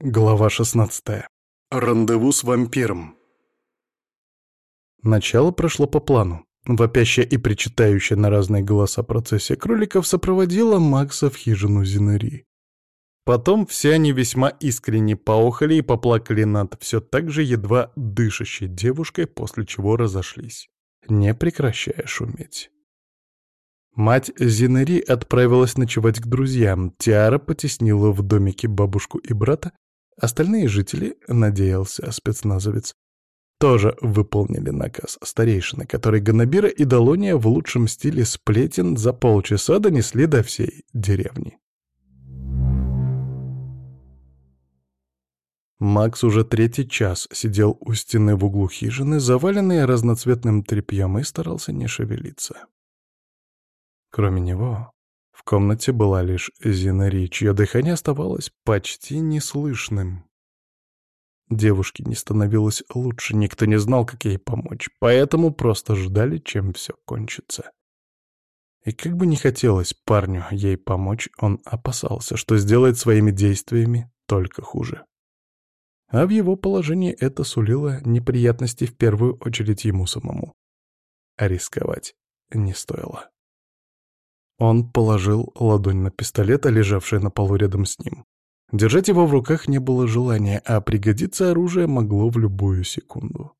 Глава 16. Рандеву с вампиром. Начало прошло по плану. Вопящая и причитающая на разные голоса процессия кроликов сопроводила Макса в хижину Зинери. Потом все они весьма искренне поохали и поплакали над все так же едва дышащей девушкой, после чего разошлись, не прекращая шуметь. Мать Зинери отправилась ночевать к друзьям, Тиара потеснила в домике бабушку и брата, Остальные жители, надеялся спецназовец, тоже выполнили наказ старейшины, который Ганабира и Долония в лучшем стиле сплетен за полчаса донесли до всей деревни. Макс уже третий час сидел у стены в углу хижины, заваленный разноцветным тряпьем, и старался не шевелиться. Кроме него, в комнате была лишь Зинари, чье дыхание оставалось почти неслышным. Девушке не становилось лучше, никто не знал, как ей помочь, поэтому просто ждали, чем все кончится. И как бы не хотелось парню ей помочь, он опасался, что сделает своими действиями только хуже. А в его положении это сулило неприятности в первую очередь ему самому. А рисковать не стоило. Он положил ладонь на пистолет, лежавший на полу рядом с ним. Держать его в руках не было желания, а пригодиться оружие могло в любую секунду.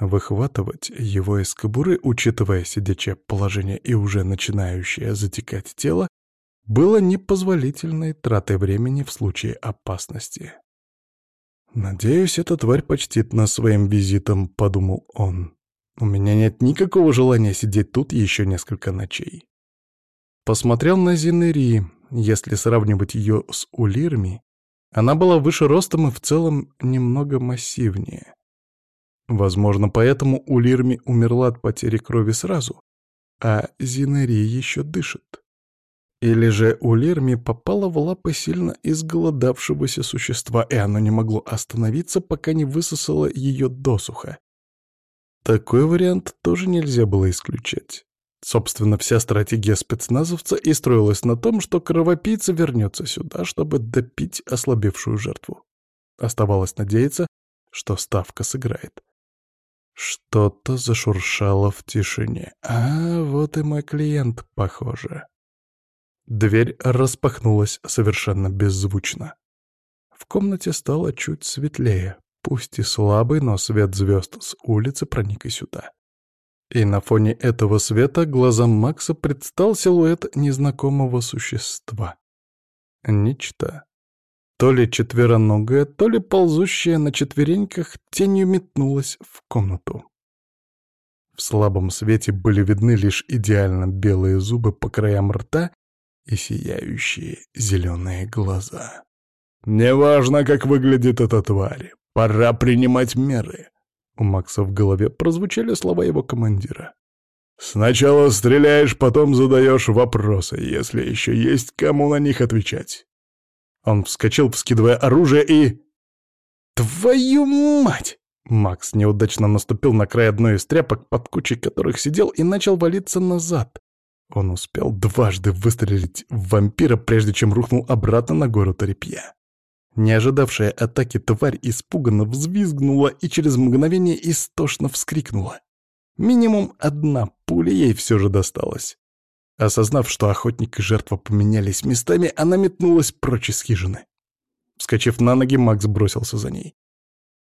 Выхватывать его из кобуры, учитывая сидячее положение и уже начинающее затекать тело, было непозволительной тратой времени в случае опасности. «Надеюсь, эта тварь почтит нас своим визитом», — подумал он. «У меня нет никакого желания сидеть тут еще несколько ночей». Посмотрел на Зинери. Если сравнивать ее с Улирми, она была выше ростом и в целом немного массивнее. Возможно, поэтому Улирми умерла от потери крови сразу, а Зинери еще дышит. Или же Улирми попала в лапы сильно изголодавшегося существа, и оно не могло остановиться, пока не высосало ее досуха. Такой вариант тоже нельзя было исключать. Собственно, вся стратегия спецназовца и строилась на том, что кровопийца вернется сюда, чтобы допить ослабевшую жертву. Оставалось надеяться, что ставка сыграет. Что-то зашуршало в тишине. А, вот и мой клиент, похоже. Дверь распахнулась совершенно беззвучно. В комнате стало чуть светлее, пусть и слабый, но свет звезд с улицы проник и сюда. И на фоне этого света глазам Макса предстал силуэт незнакомого существа. Нечто. То ли четвероногое, то ли ползущее на четвереньках тенью метнулось в комнату. В слабом свете были видны лишь идеально белые зубы по краям рта и сияющие зеленые глаза. «Неважно, как выглядит эта тварь, пора принимать меры», у Макса в голове прозвучали слова его командира. «Сначала стреляешь, потом задаешь вопросы, если еще есть кому на них отвечать». Он вскочил, вскидывая оружие, и... «Твою мать!» Макс неудачно наступил на край одной из тряпок, под кучей которых сидел, и начал валиться назад. Он успел дважды выстрелить в вампира, прежде чем рухнул обратно на гору Тарепья. Не ожидавшая атаки тварь испуганно взвизгнула и через мгновение истошно вскрикнула. Минимум одна пуля ей все же досталась. Осознав, что охотник и жертва поменялись местами, она метнулась прочь из хижины. Вскочив на ноги, Макс бросился за ней.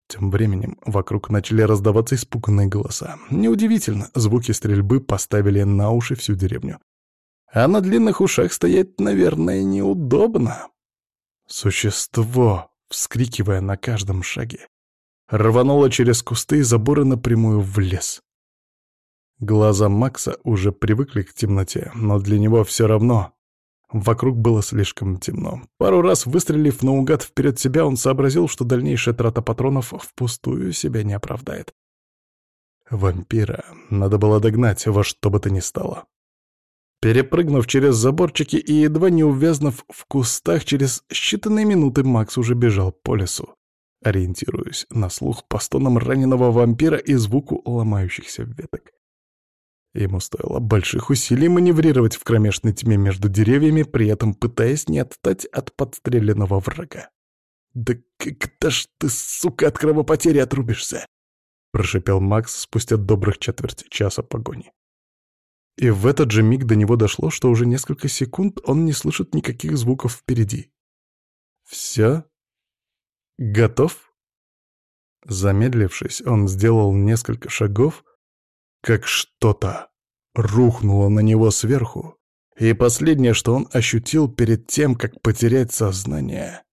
Тем временем вокруг начали раздаваться испуганные голоса. Неудивительно, звуки стрельбы поставили на уши всю деревню. А на длинных ушах стоять, наверное, неудобно. Существо, вскрикивая на каждом шаге, рвануло через кусты и заборы напрямую в лес. Глаза Макса уже привыкли к темноте, но для него все равно. Вокруг было слишком темно. Пару раз выстрелив наугад вперед себя, он сообразил, что дальнейшая трата патронов впустую себя не оправдает. Вампира надо было догнать во что бы то ни стало. Перепрыгнув через заборчики и едва не увязнув в кустах, через считанные минуты Макс уже бежал по лесу, ориентируясь на слух по стонам раненого вампира и звуку ломающихся веток. Ему стоило больших усилий маневрировать в кромешной тьме между деревьями, при этом пытаясь не отстать от подстреленного врага. «Да когда ж ты, сука, от кровопотери отрубишься?» — прошипел Макс спустя добрых четверть часа погони. И в этот же миг до него дошло, что уже несколько секунд он не слышит никаких звуков впереди. «Все? Готов?» Замедлившись, он сделал несколько шагов, как что-то рухнуло на него сверху, и последнее, что он ощутил перед тем, как потерять сознание,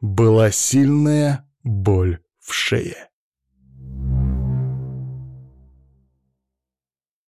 была сильная боль в шее.